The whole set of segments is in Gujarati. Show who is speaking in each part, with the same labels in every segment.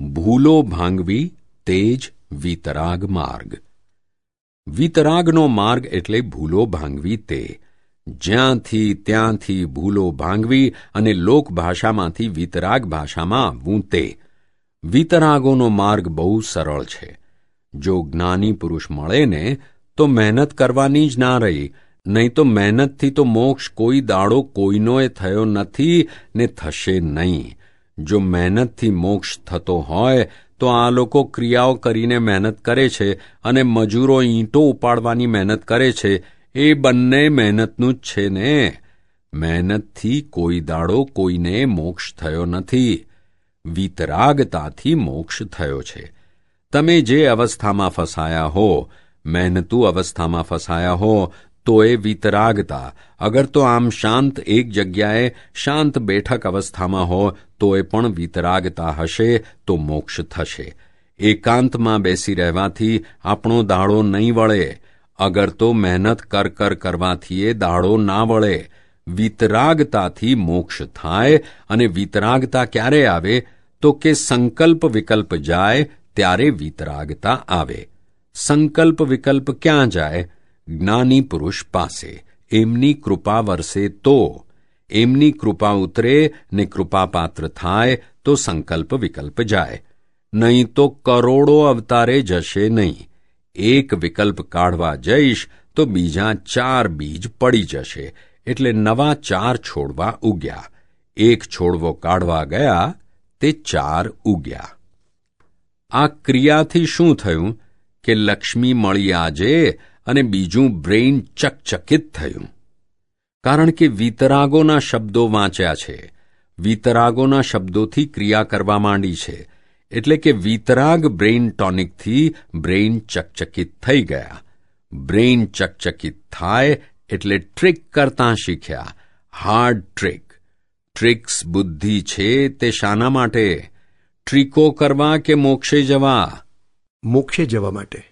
Speaker 1: ભૂલો ભાંગવી તેજ વિતરાગ માર્ગ. વિતરાગનો માર્ગ એટલે ભૂલો ભાંગવી તે. જ્યાંથી ત્યાંથી ભૂલો ભાંગવી અને લોકભાષામાંથી વિતરાગ ભાષામાં આવવું તે. વિતરાગોનો માર્ગ બહુ સરળ છે. જો જ્ઞાની પુરુષ મળે ને, તો મહેનત કરવાની જ ના રહી. નહીં તો મહેનતથી તો મોક્ષ કોઈ દાડો કોઈનોય થયો નથી ને થશે નહીં. જો મહેનતથી મોક્ષ થતો હોય, તો આ લોકો ક્રિયાઓ કરીને મહેનત કરે છે અને મજૂરો ઈંટો ઉપાડવાની મહેનત કરે છે. એ બંને મહેનતનું જ છે ને. મહેનતથી કોઈ દાડો કોઈને મોક્ષ થયો નથી. વિતરાગતાથી મોક્ષ થયો છે. તમે જે અવસ્થામાં ફસાયા હો, મહેનતુ અવસ્થામાં ફસાયા હો તો એ વિતરાગતા. અગર તો આમ શાંત એક જગ્યાએ શાંત બેઠક અવસ્થામાં હો તો એ પણ વિતરાગતા હશે તો મોક્ષ થશે. એકાંતમાં બેસી રહેવાથી આપણો દાડો નહીં વળે. અગર તો મહેનત કર કર કરવાથી એ દાડો ના વળે. વિતરાગતાથી મોક્ષ થાય અને વિતરાગતા ક્યારે આવે? તો કે સંકલ્પ વિકલ્પ જાય, ત્યારે વિતરાગતા આવે. સંકલ્પ વિકલ્પ ક્યાં જાય? જ્ઞાની પુરુષ પાસે. એમની કૃપા વરસે તો. એમની કૃપા ઉતરે ને કૃપાપાત્ર થાય તો સંકલ્પ વિકલ્પ જાય. નહીં તો કરોડો અવતારે જશે નહીં. એક વિકલ્પ કાઢવા જઈશ તો બીજા ચાર બીજ પડી જશે. એટલે નવા ચાર છોડવા ઉગ્યા. એક છોડવો કાઢવા ગયા, તે ચાર ઉગ્યા. આ ક્રિયાથી શું થયું? કે લક્ષ્મી મળી આજે અને બીજું બ્રેઇન ચકચકિત થયું. કારણ કે વિતરાગોના શબ્દો વાંચ્યા છે. વિતરાગોના શબ્દોથી ક્રિયા કરવા માંડી છે. એટલે કે વિતરાગ બ્રેઇન ટોનિકથી બ્રેઇન ચકચકિત થઈ ગયા. બ્રેઇન ચકચકિત થાય એટલે ટ્રિક કરતાં શીખ્યા. Hard trick. ટ્રિક્સ બુદ્ધિ છે તે શાના માટે? ટ્રીકો કરવા કે મોક્ષે જવા?
Speaker 2: મોક્ષે જવા માટે.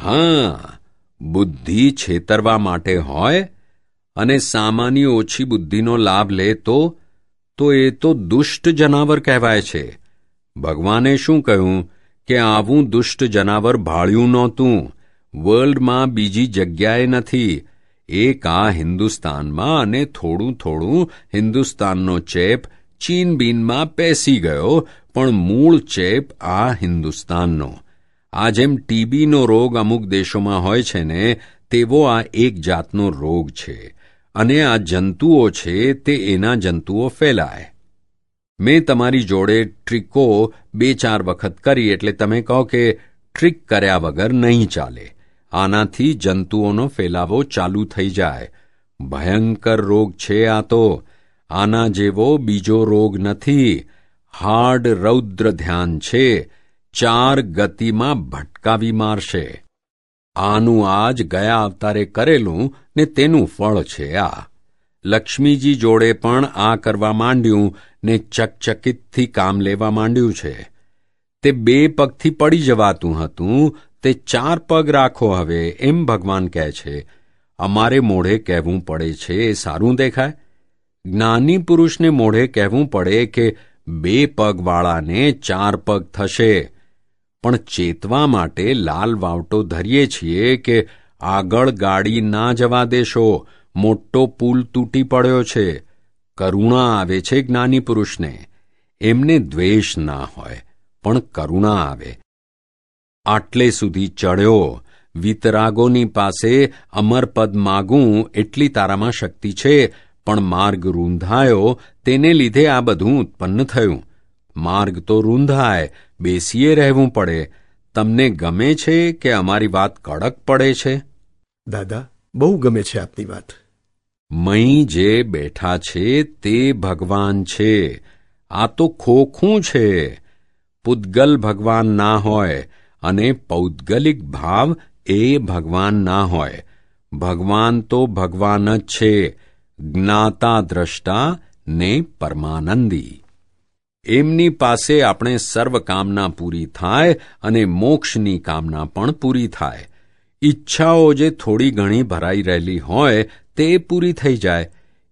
Speaker 1: હા. બુદ્ધિ છેતરવા માટે હોય અને સામાન્ય ઓછી બુદ્ધિનો લાભ લે તો તો એ તો દુષ્ટ જનાવર કહેવાય છે. ભગવાને શું કહ્યું કે આવું દુષ્ટ જનાવર ભાળ્યું નહોતું. વર્લ્ડમાં બીજી જગ્યાએ નથી. એક આ હિન્દુસ્તાનમાં અને થોડું થોડું હિન્દુસ્તાનનો ચેપ ચીન બીનમાં પેસી ગયો, પણ મૂળ ચેપ આ હિન્દુસ્તાનનો. આ જેમ ટીબીનો રોગ અમુક દેશોમાં હોય છે ને, તેવો આ એક જાતનો રોગ છે. અને આ જંતુઓ છે, તે એના જંતુઓ ફેલાય. મેં તમારી જોડે ટ્રીકો બે ચાર વખત કરી, એટલે તમે કહો કે ટ્રીક કર્યા વગર નહીં ચાલે. આનાથી જંતુઓનો ફેલાવો ચાલુ થઈ જાય. ભયંકર રોગ છે આ તો. આના જેવો બીજો રોગ નથી. હાર્ડ રૌદ્ર ધ્યાન છે. ચાર ગતિમાં ભટકાવી મારશે. આનું આજ ગયા અવતારે કરેલું ને તેનું ફળ છે આ. લક્ષ્મીજી જોડે પણ આ કરવા માંડ્યું ને ચકચકિતથી કામ લેવા માંડ્યું છે. તે બે પગથી પડી જવાતું હતું, તે ચાર પગ રાખો હવે, એમ ભગવાન કહે છે. અમારે મોઢે કહેવું પડે છે, એ સારું દેખાય? જ્ઞાની પુરુષને મોઢે કહેવું પડે કે બે પગવાળાને ચાર પગ થશે. પણ ચેતવા માટે લાલ વાવટો ધરીએ છીએ કે આગળ ગાડી ના જવા દેશો. મોટો પુલ તૂટી પડ્યો છે. કરુણા આવે છે જ્ઞાની પુરુષને. એમને દ્વેષ ના હોય, પણ કરુણા આવે. આટલે સુધી ચડ્યો. વિતરાગોની પાસે અમરપદ માગું એટલી તારામાં શક્તિ છે, પણ માર્ગ રૂંધાયો, તેને લીધે આ બધું ઉત્પન્ન થયું. માર્ગ તો રૂંધાય બેસીએ રહેવું પડે. તમને ગમે છે કે અમારી વાત કડક પડે છે?
Speaker 2: દાદા બહુ ગમે છે આપની વાત.
Speaker 1: મહી જે બેઠા છે તે ભગવાન છે. આ તો ખોખું છે. પૂદગલ ભગવાન ના હોય અને પૌદ્ગલિક ભાવ એ ભગવાન ના હોય. ભગવાન તો ભગવાન જ છે. જ્ઞાતા દ્રષ્ટા ને પરમાનંદી. એમની પાસે આપણે સર્વ કામના પૂરી થાય અને મોક્ષની કામના પણ પૂરી થાય. ઈચ્છાઓ જે થોડી ઘણી ભરાઈ રહેલી હોય તે પૂરી થઈ જાય.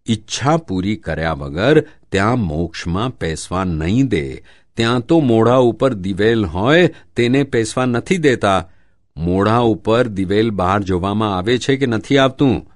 Speaker 1: ઈચ્છા પૂરી કર્યા વગર ત્યાં મોક્ષમાં પેસવા નહીં દે. ત્યાં તો મોઢા ઉપર દિવેલ હોય તેને પેસવા નથી દેતા. મોઢા ઉપર દિવેલ બહાર જોવામાં આવે છે કે નથી આવતું?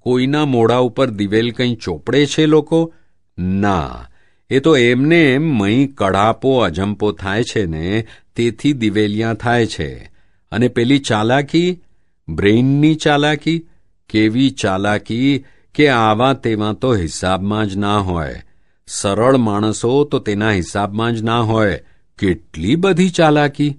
Speaker 1: કોઈના મોઢા ઉપર દિવેલ કંઈ ચોપડે છે લોકો? ના. એ તો એમને એમ મહી કડાપો અજંપો થાય છે ને, તેથી દિવેલિયાં થાય છે. અને પેલી ચાલાકી, બ્રેઇનની ચાલાકી, કેવી ચાલાકી કે આવા તેમાં તો હિસાબમાં જ ના હોય. સરળ માણસો તો તેના હિસાબમાં જ ના હોય. કેટલી બધી ચાલાકી?